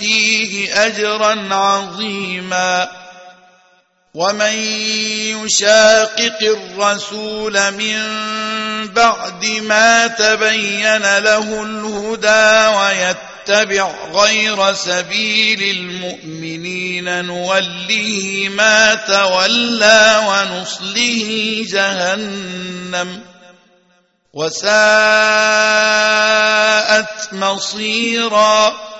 نؤتيه أجرا عظيما. ومن يشاقق الرسول من بعد ما تبين له الهدى ويتبع غير سبيل المؤمنين نوله ما تولى ونصله جهنم. وساءت مصيراً.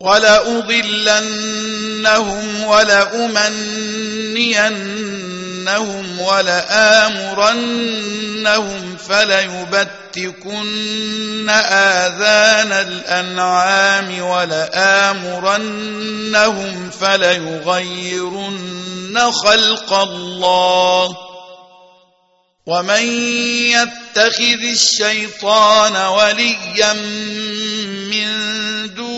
ولأضلنهم ولأمنينهم ولآمرنهم فليبتكن آذان الأنعام ولآمرنهم فليغيرن خلق الله ومن يتخذ الشيطان وليا من دون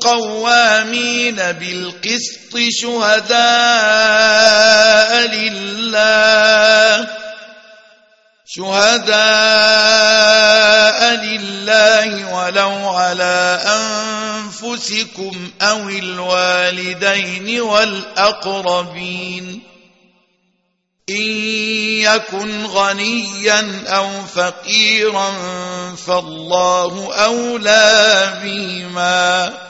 قوامين بالقسط شهداء لله. شهداء لله ولو على أنفسكم أو الوالدين والأقربين. إن يكن غنيا أو فقيرا فالله أولى بهما.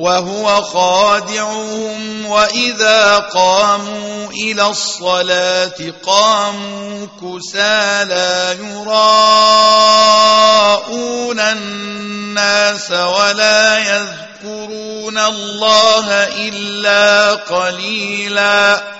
وهو خادعهم وإذا قاموا إلى الصلاة قاموا كسالى يراءون الناس ولا يذكرون الله إلا قليلاً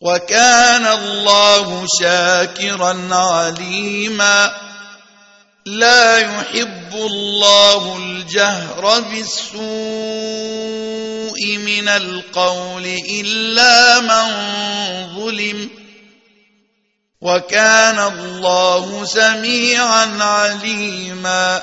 وكان الله شاكرا عليما. لا يحب الله الجهر بالسوء السوء من القول إلا من ظلم. وكان الله سميعا عليما.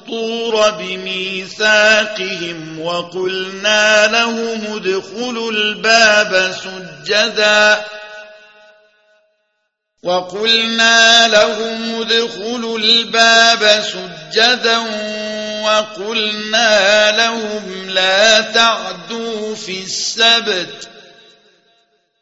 الطور بميثاقهم وقلنا لهم ادخلوا الباب سجدا. وقلنا لهم ادخلوا الباب سجدا وقلنا لهم لا تعدوا في السبت.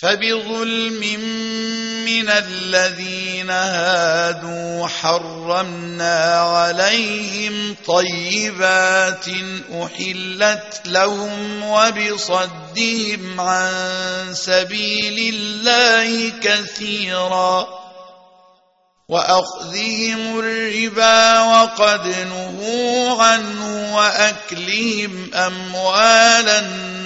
فبظلم من الذين هادوا حرمنا عليهم طيبات أحلت لهم وبصدهم عن سبيل الله كثيرا وأخذهم الربا وقد نهوا عنه وأكلهم أموال الناس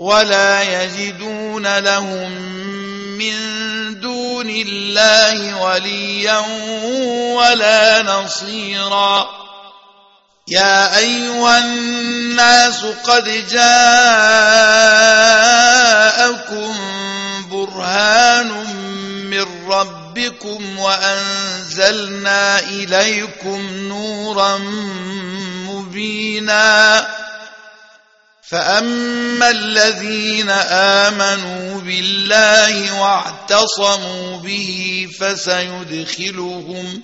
ولا يجدون لهم من دون الله وليا ولا نصيرا. يا أيها الناس قد جاءكم فأما الذين آمنوا بالله واعتصموا به فسيدخلهم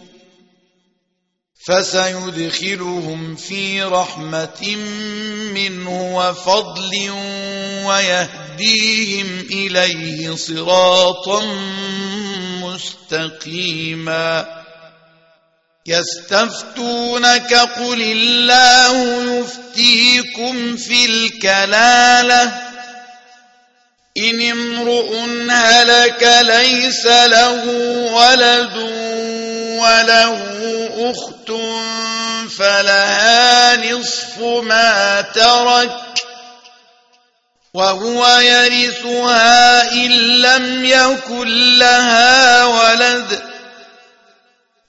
فسيدخلهم في رحمة منه وفضل ويهديهم إليه صراطا مستقيما يستفتونك قل الله يفتيكم في الكلالة إن امرؤ هلك ليس له ولد وله أخت فلها نصف ما ترك وهو يرثها إن لم يكن لها ولد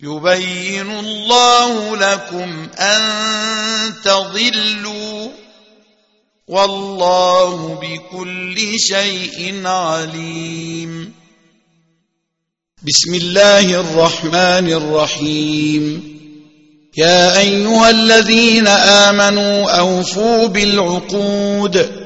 يبين الله لكم أن تضلوا والله بكل شيء عليم. بسم الله الرحمن الرحيم. يا أيها الذين آمنوا أوفوا بالعقود.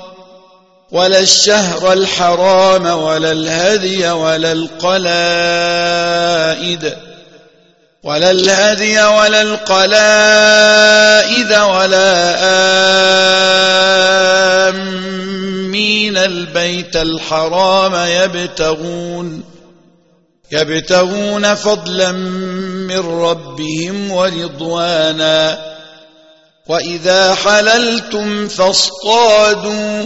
ولا الشهر الحرام ولا الهدي ولا القلائد ولا الهدي ولا القلائد ولا آمين البيت الحرام يبتغون يبتغون فضلا من ربهم ورضوانا وإذا حللتم فاصطادوا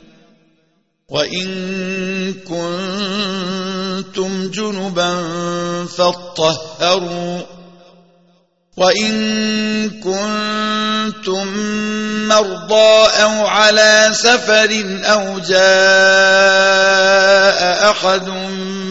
وإن كنتم جنبا فاطهروا وإن كنتم مرضى أو على سفر أو جاء أحد منكم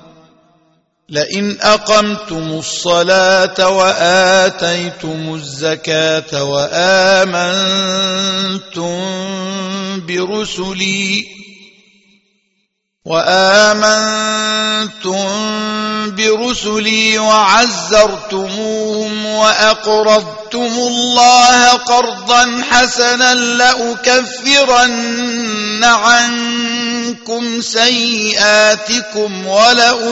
لئن أقمتم الصلاة وآتيتم الزكاة وآمنتم برسلي وآمنتم برسلي وعزرتموهم وأقرضتم الله قرضا حسنا لأكفرن عنكم سيئاتكم ولأدخلنكم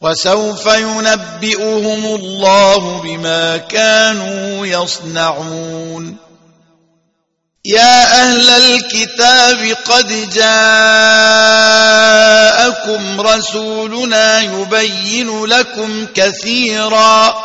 وسوف ينبئهم الله بما كانوا يصنعون. يا أهل الكتاب قد جاءكم رسولنا يبين لكم كثيرا.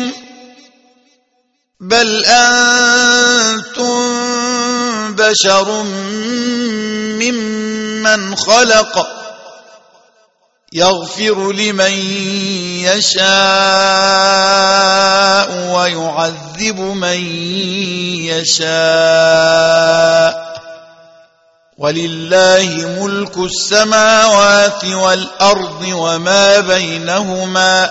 بذنوبكم بل أنتم بشر ممن خلق يغفر لمن يشاء ويعذب من يشاء ولله ملك السماوات والأرض وما بينهما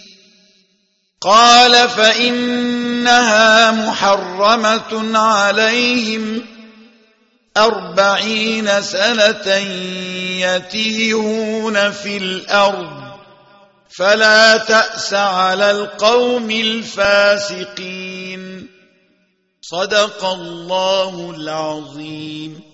قال فإنها محرمة عليهم أربعين سنة يتيهون في الأرض فلا تأس على القوم الفاسقين. صدق الله العظيم.